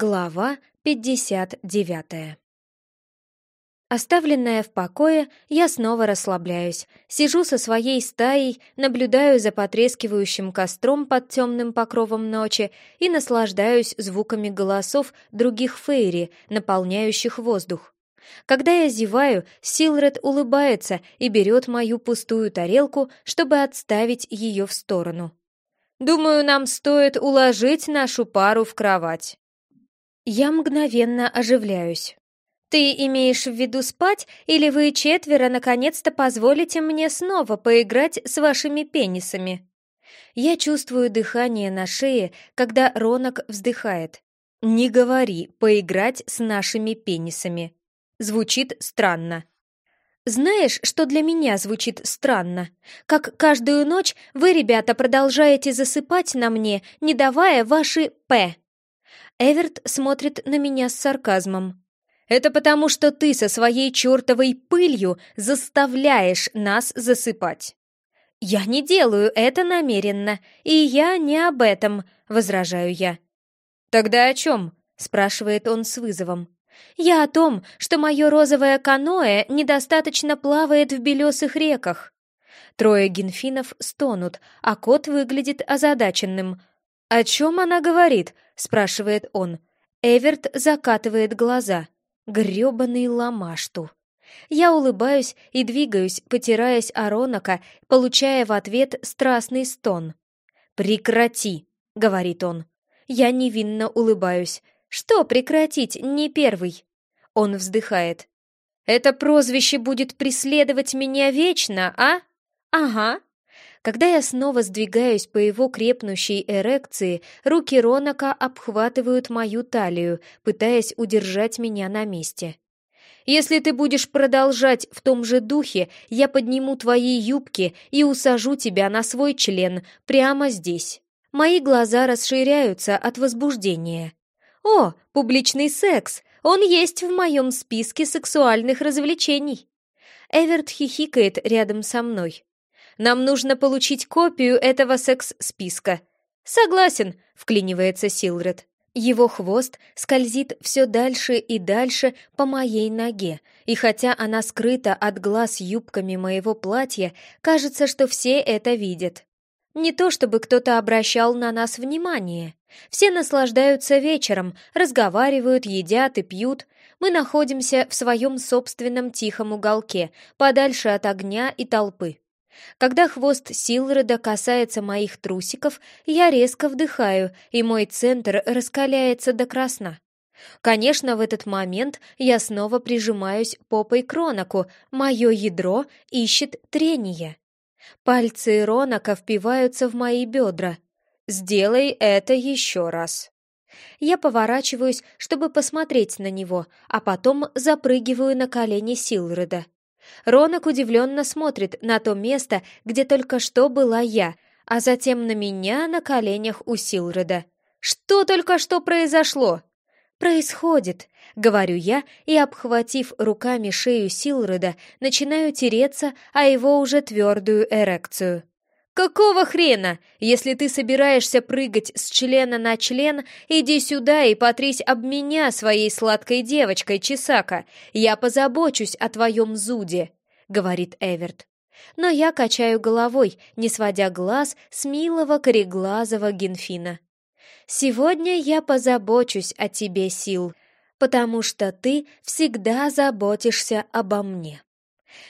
Глава 59 Оставленная в покое, я снова расслабляюсь. Сижу со своей стаей, наблюдаю за потрескивающим костром под темным покровом ночи и наслаждаюсь звуками голосов других фейри, наполняющих воздух. Когда я зеваю, Силред улыбается и берет мою пустую тарелку, чтобы отставить ее в сторону. «Думаю, нам стоит уложить нашу пару в кровать». Я мгновенно оживляюсь. «Ты имеешь в виду спать, или вы четверо наконец-то позволите мне снова поиграть с вашими пенисами?» Я чувствую дыхание на шее, когда Ронок вздыхает. «Не говори «поиграть с нашими пенисами». Звучит странно. Знаешь, что для меня звучит странно? Как каждую ночь вы, ребята, продолжаете засыпать на мне, не давая ваши «п». Эверт смотрит на меня с сарказмом. «Это потому, что ты со своей чертовой пылью заставляешь нас засыпать». «Я не делаю это намеренно, и я не об этом», — возражаю я. «Тогда о чем?» — спрашивает он с вызовом. «Я о том, что мое розовое каноэ недостаточно плавает в белесых реках». Трое генфинов стонут, а кот выглядит озадаченным. «О чем она говорит?» — спрашивает он. Эверт закатывает глаза. Грёбаный ломашту. Я улыбаюсь и двигаюсь, потираясь о Ронака, получая в ответ страстный стон. «Прекрати!» — говорит он. Я невинно улыбаюсь. «Что прекратить, не первый?» Он вздыхает. «Это прозвище будет преследовать меня вечно, а?» «Ага», когда я снова сдвигаюсь по его крепнущей эрекции, руки Ронака обхватывают мою талию, пытаясь удержать меня на месте. «Если ты будешь продолжать в том же духе, я подниму твои юбки и усажу тебя на свой член прямо здесь». Мои глаза расширяются от возбуждения. «О, публичный секс! Он есть в моем списке сексуальных развлечений!» Эверт хихикает рядом со мной. Нам нужно получить копию этого секс-списка». «Согласен», — вклинивается Силред. Его хвост скользит все дальше и дальше по моей ноге, и хотя она скрыта от глаз юбками моего платья, кажется, что все это видят. Не то чтобы кто-то обращал на нас внимание. Все наслаждаются вечером, разговаривают, едят и пьют. Мы находимся в своем собственном тихом уголке, подальше от огня и толпы. Когда хвост Силреда касается моих трусиков, я резко вдыхаю, и мой центр раскаляется до красна. Конечно, в этот момент я снова прижимаюсь попой к Ронаку, мое ядро ищет трение. Пальцы Ронака впиваются в мои бедра. «Сделай это еще раз». Я поворачиваюсь, чтобы посмотреть на него, а потом запрыгиваю на колени Силреда. Ронок удивленно смотрит на то место, где только что была я, а затем на меня на коленях у Силреда. «Что только что произошло?» «Происходит», — говорю я, и, обхватив руками шею Силреда, начинаю тереться о его уже твердую эрекцию. «Какого хрена? Если ты собираешься прыгать с члена на член, иди сюда и потрись об меня своей сладкой девочкой, Чесака. Я позабочусь о твоем зуде», — говорит Эверт. Но я качаю головой, не сводя глаз с милого кореглазого Генфина. «Сегодня я позабочусь о тебе, Сил, потому что ты всегда заботишься обо мне».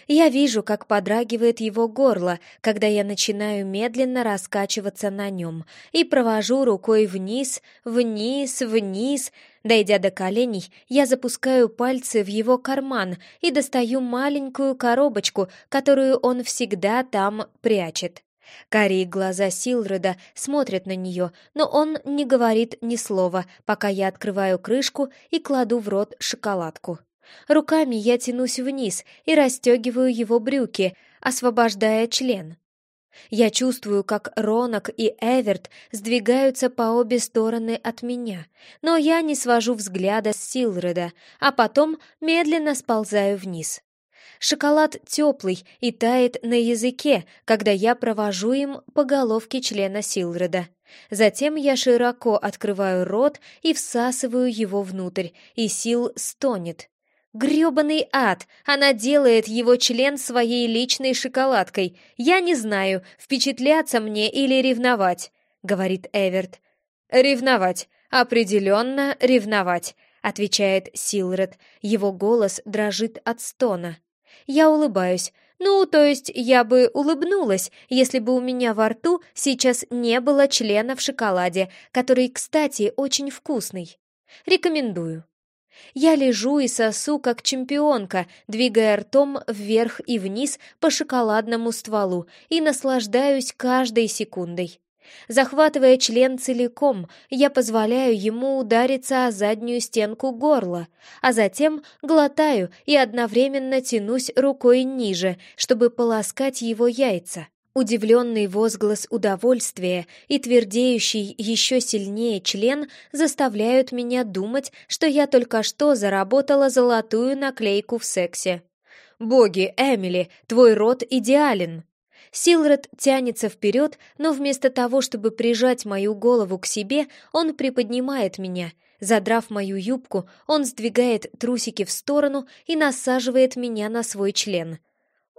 Я вижу, как подрагивает его горло, когда я начинаю медленно раскачиваться на нем, и провожу рукой вниз, вниз, вниз. Дойдя до коленей, я запускаю пальцы в его карман и достаю маленькую коробочку, которую он всегда там прячет. Карие глаза Силреда смотрят на нее, но он не говорит ни слова, пока я открываю крышку и кладу в рот шоколадку. Руками я тянусь вниз и расстегиваю его брюки, освобождая член. Я чувствую, как Ронок и Эверт сдвигаются по обе стороны от меня, но я не свожу взгляда с Силреда, а потом медленно сползаю вниз. Шоколад теплый и тает на языке, когда я провожу им по головке члена Силреда. Затем я широко открываю рот и всасываю его внутрь, и Сил стонет. Грёбаный ад! Она делает его член своей личной шоколадкой. Я не знаю, впечатляться мне или ревновать, говорит Эверт. Ревновать. Определенно ревновать, отвечает Силред. Его голос дрожит от стона. Я улыбаюсь. Ну, то есть я бы улыбнулась, если бы у меня во рту сейчас не было члена в шоколаде, который, кстати, очень вкусный. Рекомендую. Я лежу и сосу, как чемпионка, двигая ртом вверх и вниз по шоколадному стволу и наслаждаюсь каждой секундой. Захватывая член целиком, я позволяю ему удариться о заднюю стенку горла, а затем глотаю и одновременно тянусь рукой ниже, чтобы полоскать его яйца. Удивленный возглас удовольствия и твердеющий еще сильнее член заставляют меня думать, что я только что заработала золотую наклейку в сексе. «Боги, Эмили, твой рот идеален!» Силред тянется вперед, но вместо того, чтобы прижать мою голову к себе, он приподнимает меня. Задрав мою юбку, он сдвигает трусики в сторону и насаживает меня на свой член.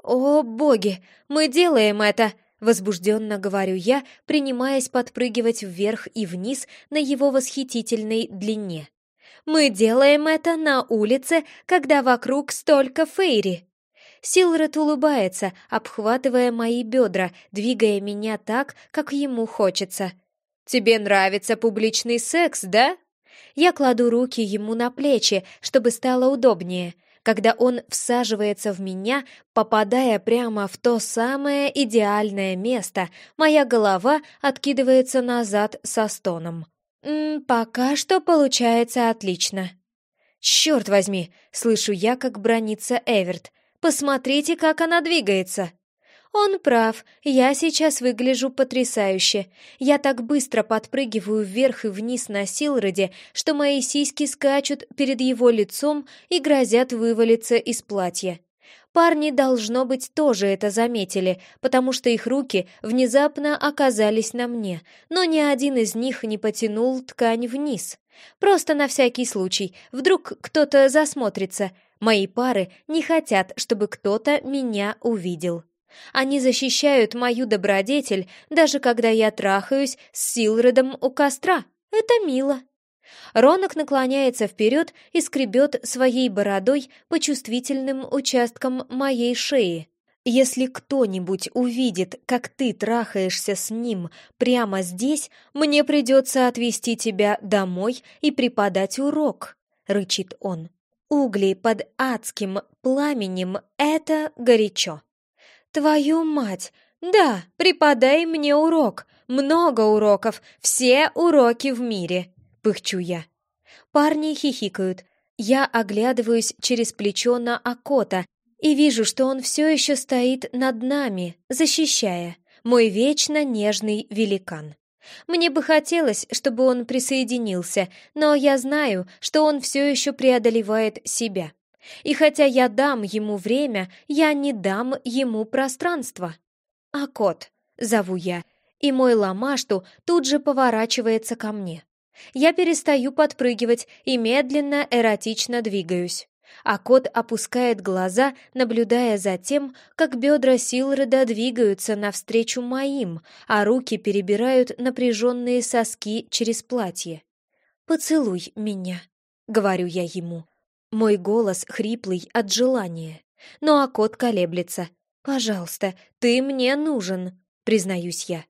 «О, боги, мы делаем это!» — возбужденно говорю я, принимаясь подпрыгивать вверх и вниз на его восхитительной длине. «Мы делаем это на улице, когда вокруг столько фейри!» Силред улыбается, обхватывая мои бедра, двигая меня так, как ему хочется. «Тебе нравится публичный секс, да?» Я кладу руки ему на плечи, чтобы стало удобнее — когда он всаживается в меня, попадая прямо в то самое идеальное место, моя голова откидывается назад со стоном. «М -м, «Пока что получается отлично». «Черт возьми!» — слышу я, как бронится Эверт. «Посмотрите, как она двигается!» Он прав, я сейчас выгляжу потрясающе. Я так быстро подпрыгиваю вверх и вниз на Силроде, что мои сиськи скачут перед его лицом и грозят вывалиться из платья. Парни, должно быть, тоже это заметили, потому что их руки внезапно оказались на мне, но ни один из них не потянул ткань вниз. Просто на всякий случай, вдруг кто-то засмотрится. Мои пары не хотят, чтобы кто-то меня увидел. Они защищают мою добродетель, даже когда я трахаюсь с Силредом у костра. Это мило. Ронок наклоняется вперед и скребет своей бородой по чувствительным участкам моей шеи. Если кто-нибудь увидит, как ты трахаешься с ним прямо здесь, мне придется отвезти тебя домой и преподать урок, — рычит он. Угли под адским пламенем — это горячо. «Твою мать! Да, преподай мне урок! Много уроков! Все уроки в мире!» — пыхчу я. Парни хихикают. Я оглядываюсь через плечо на Акота и вижу, что он все еще стоит над нами, защищая. Мой вечно нежный великан. Мне бы хотелось, чтобы он присоединился, но я знаю, что он все еще преодолевает себя. И хотя я дам ему время, я не дам ему пространство. А кот, зову я, и мой ламашту тут же поворачивается ко мне. Я перестаю подпрыгивать и медленно, эротично двигаюсь. А кот опускает глаза, наблюдая за тем, как бедра Силреда двигаются навстречу моим, а руки перебирают напряженные соски через платье. «Поцелуй меня», — говорю я ему. Мой голос хриплый от желания. Ну а кот колеблется. «Пожалуйста, ты мне нужен», — признаюсь я.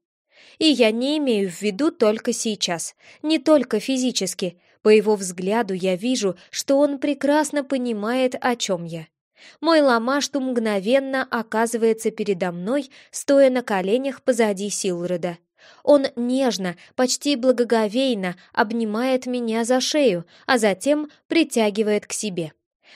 И я не имею в виду только сейчас, не только физически. По его взгляду я вижу, что он прекрасно понимает, о чем я. Мой ламашту мгновенно оказывается передо мной, стоя на коленях позади Силреда. Он нежно, почти благоговейно обнимает меня за шею, а затем притягивает к себе.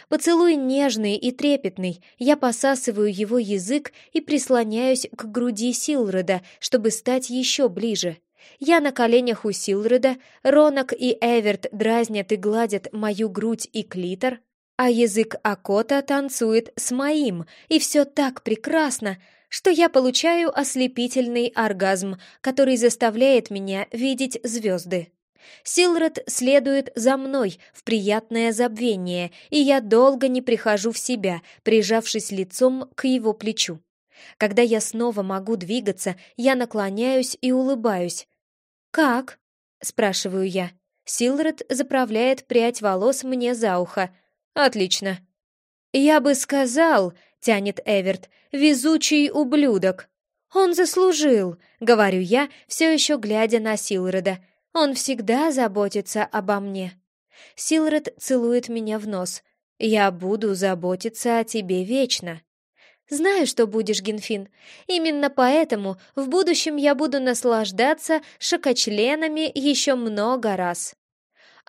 Поцелуй нежный и трепетный, я посасываю его язык и прислоняюсь к груди Силреда, чтобы стать еще ближе. Я на коленях у Силреда, Ронок и Эверт дразнят и гладят мою грудь и клитор, А язык Акота танцует с моим, и все так прекрасно, что я получаю ослепительный оргазм, который заставляет меня видеть звезды. Силред следует за мной в приятное забвение, и я долго не прихожу в себя, прижавшись лицом к его плечу. Когда я снова могу двигаться, я наклоняюсь и улыбаюсь. «Как?» — спрашиваю я. Силред заправляет прядь волос мне за ухо. «Отлично». «Я бы сказал», — тянет Эверт, — «везучий ублюдок». «Он заслужил», — говорю я, все еще глядя на Силреда. Он всегда заботится обо мне. Силред целует меня в нос. Я буду заботиться о тебе вечно. Знаю, что будешь, Генфин. Именно поэтому в будущем я буду наслаждаться шокочленами еще много раз.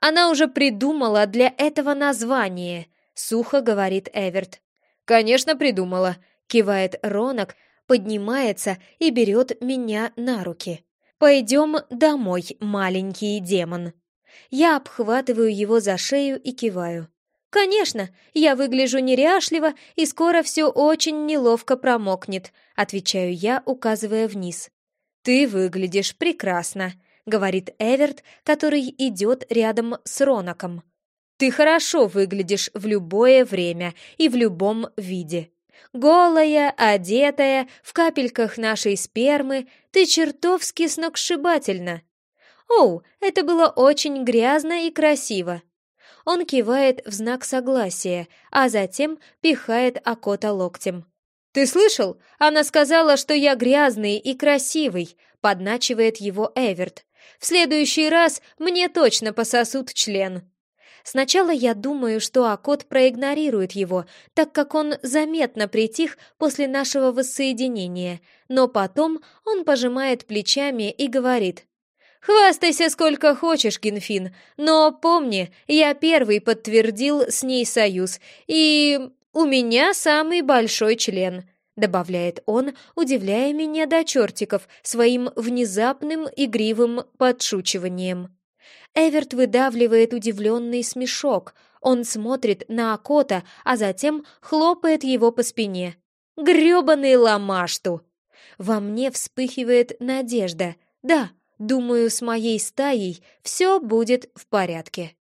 Она уже придумала для этого название, сухо говорит Эверт. Конечно, придумала, кивает Ронок, поднимается и берет меня на руки. «Пойдем домой, маленький демон». Я обхватываю его за шею и киваю. «Конечно, я выгляжу неряшливо, и скоро все очень неловко промокнет», отвечаю я, указывая вниз. «Ты выглядишь прекрасно», — говорит Эверт, который идет рядом с Ронаком. «Ты хорошо выглядишь в любое время и в любом виде. Голая, одетая, в капельках нашей спермы, ты чертовски сногсшибательна. Оу, это было очень грязно и красиво. Он кивает в знак согласия, а затем пихает Акота локтем. «Ты слышал? Она сказала, что я грязный и красивый», — подначивает его Эверт. «В следующий раз мне точно пососут член». Сначала я думаю, что Акот проигнорирует его, так как он заметно притих после нашего воссоединения, но потом он пожимает плечами и говорит «Хвастайся сколько хочешь, Генфин, но помни, я первый подтвердил с ней союз, и у меня самый большой член», добавляет он, удивляя меня до чертиков своим внезапным игривым подшучиванием. Эверт выдавливает удивленный смешок. Он смотрит на Акота, а затем хлопает его по спине. «Грёбаный ломашту!» Во мне вспыхивает надежда. Да, думаю, с моей стаей все будет в порядке.